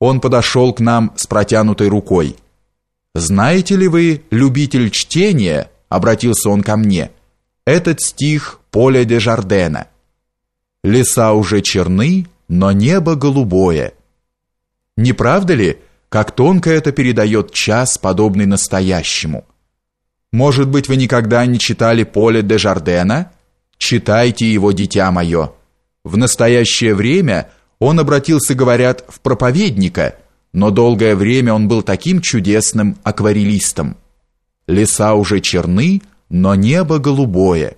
Он подошел к нам с протянутой рукой. «Знаете ли вы, любитель чтения?» — обратился он ко мне. «Этот стих Поля де Жардена. Леса уже черны, но небо голубое». Не правда ли, как тонко это передает час, подобный настоящему? Может быть, вы никогда не читали Поля де Жардена? Читайте его, дитя мое. В настоящее время он обратился, говорят, в проповедника, но долгое время он был таким чудесным акварелистом. Леса уже черны, но небо голубое.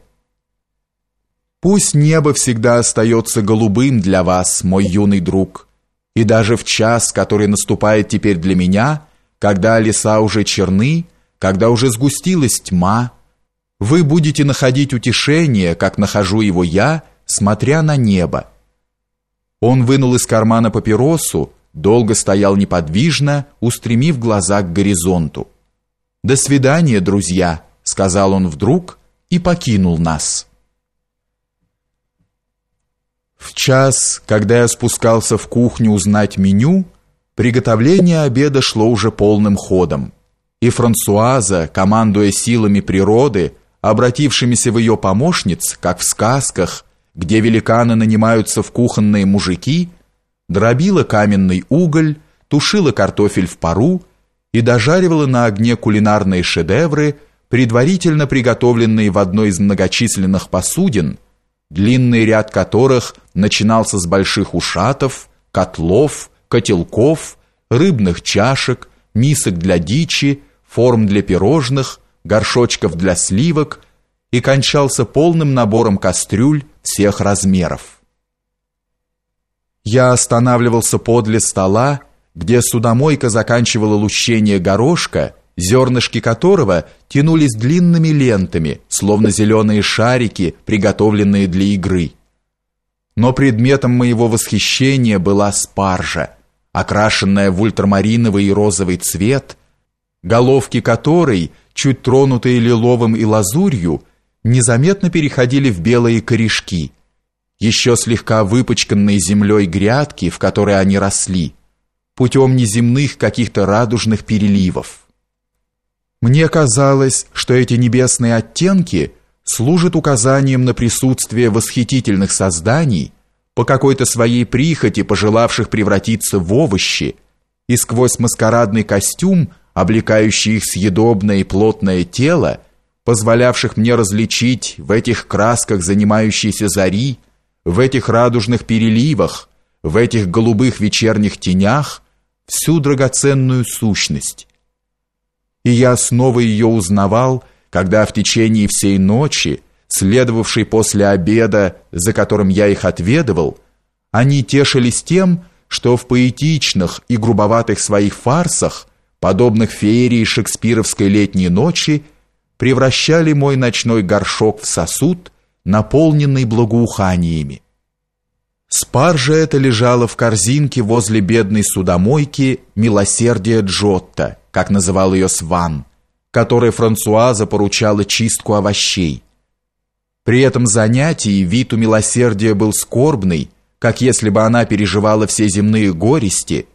Пусть небо всегда остается голубым для вас, мой юный друг, и даже в час, который наступает теперь для меня, когда леса уже черны, когда уже сгустилась тьма, вы будете находить утешение, как нахожу его я, смотря на небо. Он вынул из кармана папиросу, долго стоял неподвижно, устремив глаза к горизонту. «До свидания, друзья», — сказал он вдруг и покинул нас. В час, когда я спускался в кухню узнать меню, приготовление обеда шло уже полным ходом, и Франсуаза, командуя силами природы, обратившимися в ее помощниц, как в сказках, где великаны нанимаются в кухонные мужики, дробила каменный уголь, тушила картофель в пару и дожаривала на огне кулинарные шедевры, предварительно приготовленные в одной из многочисленных посудин, длинный ряд которых начинался с больших ушатов, котлов, котелков, рыбных чашек, мисок для дичи, форм для пирожных, горшочков для сливок и кончался полным набором кастрюль всех размеров. Я останавливался подле стола, где судомойка заканчивала лущение горошка, зернышки которого тянулись длинными лентами, словно зеленые шарики, приготовленные для игры. Но предметом моего восхищения была спаржа, окрашенная в ультрамариновый и розовый цвет, головки которой, чуть тронутые лиловым и лазурью, незаметно переходили в белые корешки, еще слегка выпачканные землей грядки, в которой они росли, путем неземных каких-то радужных переливов. Мне казалось, что эти небесные оттенки служат указанием на присутствие восхитительных созданий, по какой-то своей прихоти пожелавших превратиться в овощи, и сквозь маскарадный костюм, облекающий их съедобное и плотное тело, позволявших мне различить в этих красках занимающейся зари, в этих радужных переливах, в этих голубых вечерних тенях всю драгоценную сущность. И я снова ее узнавал, когда в течение всей ночи, следовавшей после обеда, за которым я их отведывал, они тешились тем, что в поэтичных и грубоватых своих фарсах, подобных феерии шекспировской летней ночи, превращали мой ночной горшок в сосуд, наполненный благоуханиями. Спаржа эта лежала в корзинке возле бедной судомойки «Милосердие Джотто», как называл ее Сван, которой Франсуаза поручала чистку овощей. При этом занятии вид у милосердия был скорбный, как если бы она переживала все земные горести –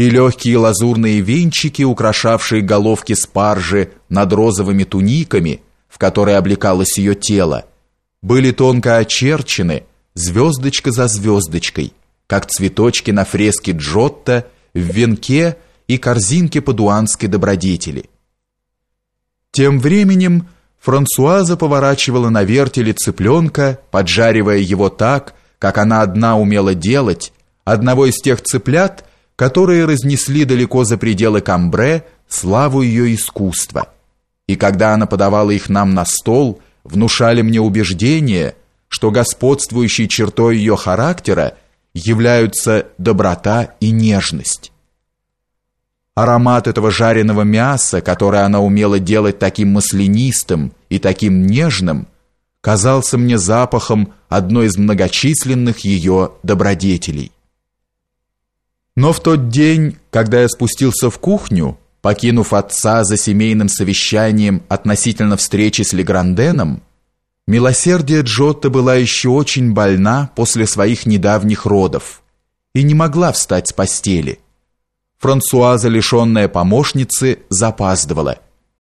и легкие лазурные венчики, украшавшие головки спаржи над розовыми туниками, в которые облекалось ее тело, были тонко очерчены, звездочка за звездочкой, как цветочки на фреске Джотто в венке и корзинке падуанской добродетели. Тем временем Франсуаза поворачивала на вертеле цыпленка, поджаривая его так, как она одна умела делать, одного из тех цыплят, которые разнесли далеко за пределы Камбре славу ее искусства. И когда она подавала их нам на стол, внушали мне убеждение, что господствующей чертой ее характера являются доброта и нежность. Аромат этого жареного мяса, которое она умела делать таким маслянистым и таким нежным, казался мне запахом одной из многочисленных ее добродетелей. Но в тот день, когда я спустился в кухню, покинув отца за семейным совещанием относительно встречи с Легранденом, милосердие Джотто была еще очень больна после своих недавних родов и не могла встать с постели. Франсуаза, лишенная помощницы, запаздывала –